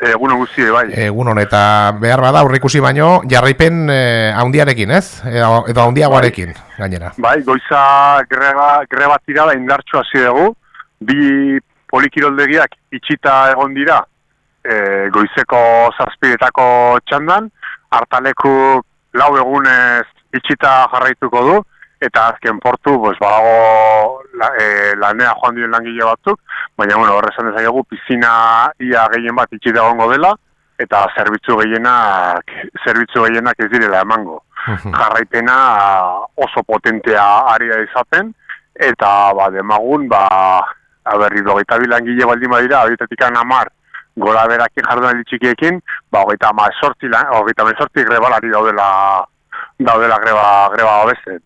egun guzti bai. Egun eta behar bada aurrikusi baino jarraipen eh, handiarekin, ez? Edo, edo handiagoarekin, bai. gainera. Bai, goiza greba, greba tirada indartxo hasi dugu, bi polikiroldegiak itxita egon dira e, goizeko zazpidetako txandan, hartaleku lau egunez itxita jarraituko du, eta azken portu, pues, badago la, e, lanea joan dien langile batzuk, baina, bueno, horrezan dezakegu, pizina ia gehien bat itxita egongo dela, eta zerbitzu gehienak, zerbitzu gehienak ez direla emango. Jarraitena oso potentea ari da izaten, eta, ba, demagun, ba, aberri, logeita bilangile baldin badira, abitetik amar, gora berakin jardun txikiekin, ba, hogeita ma esortzi, hogeita ma esortzi grebalari daudela daudela greba greba hobezen.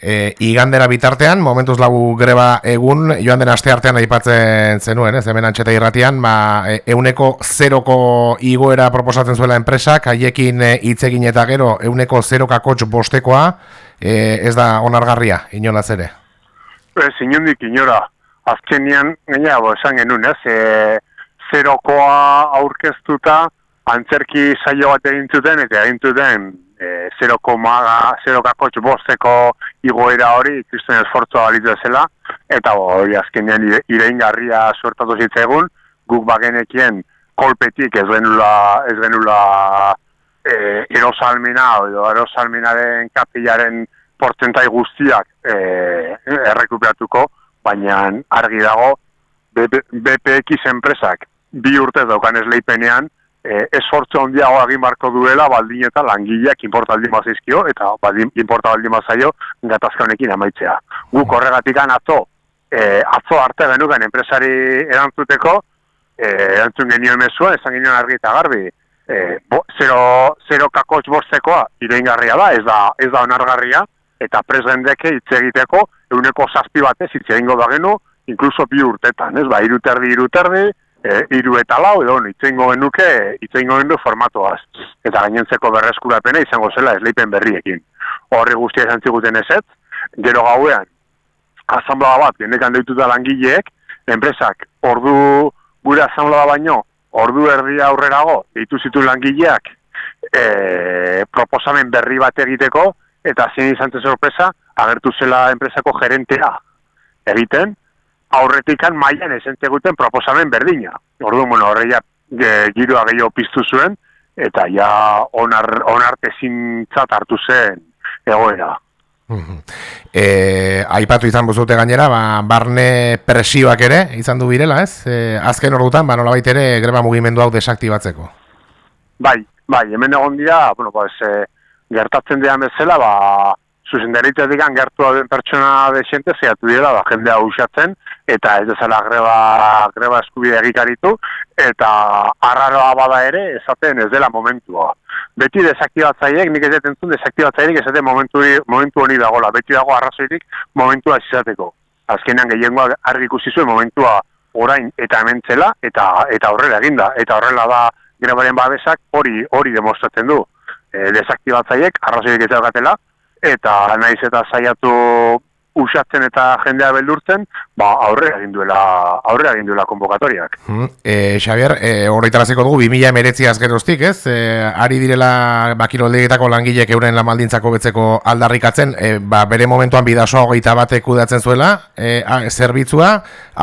E, igandera bitartean, momentuz lagu greba egun, joan den aste artean aipatzen zenuen, ez, hemen antxeta irratian, ba, e, euneko zeroko igoera proposatzen zuela enpresak, haiekin e, hitz egin eta gero, euneko zerokakotx bostekoa, e, ez da onargarria, inolaz ere? Ez, inondik inora, azkenian, gaina, bo, esan genuen, ez, e, zerokoa aurkeztuta, antzerki saio bat egin zuten, eta egin zuten, e, 0,0 bosteko igoera hori ikusten esfortzua balitu zela, eta hori azkenean ireingarria suertatu zitzaigun, guk bagenekien kolpetik ez benula, ez benula e, erosalmina, edo erosalminaren kapilaren portentai guztiak e, errekuperatuko, baina argi dago BPX enpresak bi urte daukan esleipenean, eh, esfortzu handiago egin marko duela baldin eta langileak inporta baldin mazizkio eta baldin, inporta baldin mazaio gatazka honekin amaitzea. Guk horregatik atzo, eh, atzo arte genuken enpresari erantzuteko, eh, erantzun genioen mesua, esan genioen argi eta garbi, eh, bo, zero, zero kakotx bostekoa ireingarria da, ez da, ez da onargarria, eta presgendeke hitz egiteko, euneko zazpi batez hitz egingo da genu, inkluso bi urtetan, ez ba, iruterdi, iruterdi, e, iru eta lau, edo itzengo genuke, itzengo gendu formatoaz. Eta gainentzeko berreskurapena izango zela esleipen berriekin. Horri guztia esan ziguten ezet, gero gauean, asamblea bat, genekan deituta langileek, enpresak, ordu gure asamblea baino, ordu erdia aurrerago, deitu zitu langileak, e, proposamen berri bat egiteko, eta zein izan sorpresa, agertu zela enpresako gerentea egiten, aurretikan mailan esenteguten proposamen berdina. Orduan, bueno, horreia e, giroa gehiago piztu zuen, eta ja onar, onarte zintzat hartu zen egoera. E, aipatu izan buzute gainera, ba, barne presioak ere, izan du birela, ez? E, azken ordutan, ba, nola ere, greba mugimendu hau desaktibatzeko. Bai, bai, hemen egon dira, bueno, ba, ez, gertatzen dira bezala, ba, zuzendaritetik gertu den pertsona desente zehatu dira, ba, jendea usatzen, eta ez dezala greba, greba eskubide egikaritu, eta arraroa bada ere, esaten ez dela momentua. Beti desaktibatzaiek, nik ez detentzun desaktibatzaiek esaten momentu, momentu honi dagoela, beti dago arrazoirik momentua izateko. Azkenean gehiengoa argi ikusi zuen momentua orain eta hementzela eta eta horrela eginda eta horrela da grebaren babesak hori hori demostratzen du. E, desaktibatzaiek arrazoirik ez eta naiz eta saiatu usatzen eta jendea beldurtzen, ba, aurrera egin duela, aurrera egin duela konvokatoriak. Hmm. E, Xavier, e, horretaraziko dugu, 2000 emeretzi azgeroztik, ez? E, ari direla bakiroldegetako langilek euren lamaldintzako betzeko aldarrikatzen, e, ba, bere momentuan bidasoa hogeita batek udatzen zuela, e, zerbitzua,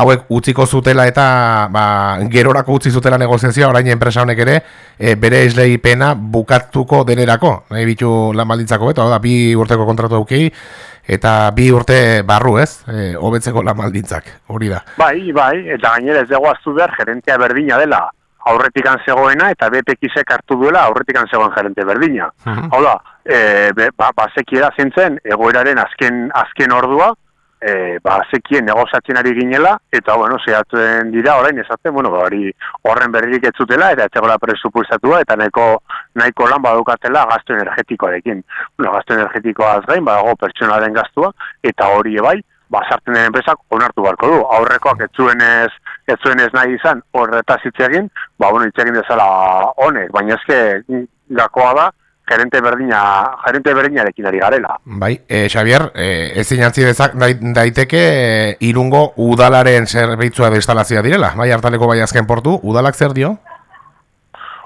hauek utziko zutela eta ba, gerorako utzi zutela negoziazioa, orain enpresa honek ere, e, bere eslei pena bukatuko denerako, nahi bitu lamaldintzako beto, da, bi urteko kontratu aukei, eta bi urte barru ez, e, hobetzeko la maldintzak, hori da. Bai, bai, eta gainera ez dago aztu behar gerentea berdina dela, aurretikan zegoena eta BPX-ek hartu duela aurretikan zegoen gerente berdina. Hau da, e, ba, basekiera zintzen, egoeraren azken, azken ordua, e, ba, zekien negozatzen ari ginela, eta, bueno, zehatzen dira, orain, esaten, bueno, hori horren berririk ez zutela, eta ez zegoela presupuestatua, eta nahiko, nahiko lan badukatela gazto energetikoarekin. Bueno, gazto energetikoa gain, badago pertsonaren gaztua, eta hori ebai, ba, sartzen den enpresak onartu barko du. Aurrekoak ez zuen ez, ez zuen ez nahi izan, horretaz hitz egin, ba, bueno, hitz egin dezala honek, baina ezke gakoa da, gerente berdina, gerente berdinarekin ari garela. Bai, e, Xavier, e, ez zinantzi daiteke e, irungo udalaren zerbitzua de instalazioa direla, bai hartaleko bai azken portu, udalak zer dio?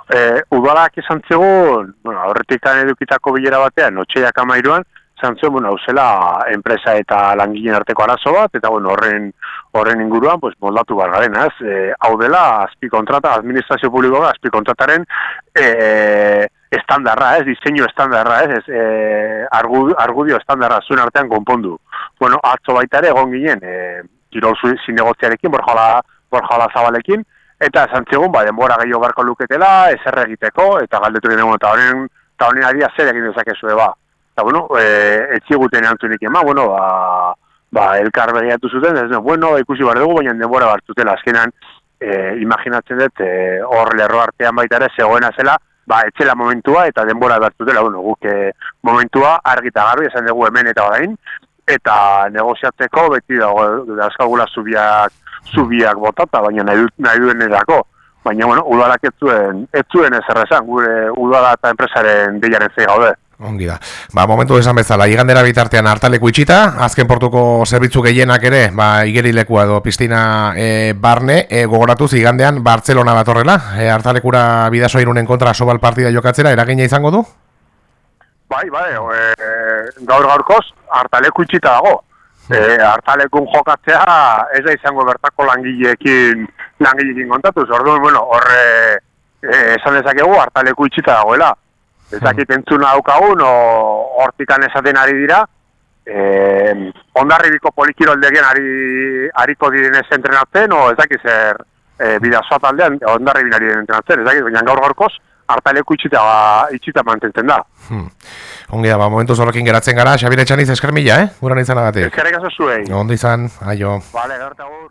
e, udalak izan zegoen, bueno, horretik edukitako bilera batean, otxeiak amairuan, izan zegoen, bueno, zela enpresa eta langileen arteko arazo bat, eta bueno, horren horren inguruan, pues, moldatu bar garen, ez? E, hau dela, azpi kontrata, administrazio publikoa, azpi kontrataren e, estandarra, ez? Diseinu estandarra, ez? ez e, argudio estandarra zuen artean konpondu. Bueno, atzo baita ere, egon ginen, e, kirol zinegotziarekin, borjala, borjala zabalekin, eta esan zigun, ba, denbora gehiago barko luketela, ezer egiteko, eta galdetu ginen, eta honen, eta honen ari zer egin dezakezu, ba. Eta, bueno, e, etxiguten erantzunik ema, bueno, ba, ba, elkar begiatu zuten, ez, bueno, ikusi bar dugu, baina denbora bartutela, azkenan, e, imaginatzen dut, hor lerro artean baita ere, zegoena zela, ba, etxela momentua, eta denbora bartutela, bueno, guk e, momentua, argita garbi, esan dugu hemen eta orain, eta negoziatzeko, beti dago, dazkagula zubiak, zubiak botata, baina nahi, nahi duen erako. Baina, bueno, udalak ez zuen, ez zuen ez gure udala eta enpresaren deiaren zei gaude. Ongi da. Ba, momentu esan bezala, igandera bitartean hartaleku itxita, azken portuko zerbitzu gehienak ere, ba, igerilekua edo piztina e, barne, e, gogoratuz igandean Bartzelona datorrela, e, hartalekura bidazo irunen kontra sobal partida jokatzera, eragina izango du? Bai, bai, e, gaur gaurkoz, hartaleku itxita dago. E, hartalekun jokatzea ez da izango bertako langileekin langileekin kontatu, orduan, bueno, horre e, esan dezakegu hartaleku itxita dagoela. Ez dakit entzuna daukagun, hortikan esaten ari dira, e, ondarribiko polikiroldegian ari, ariko direnez entrenatzen, o ez dakit zer e, bidazoa taldean ondarribin ari entrenatzen, ez dakit, baina gaur gorkoz, hartaleku itxita, itxita mantentzen da. Hmm. Ongi da, ba, momentu zorrokin geratzen gara, Xabire Txaniz esker mila, eh? Guran izan agatik. Eskerrik aso zuei. Ondo izan, aio. Vale, gertagur.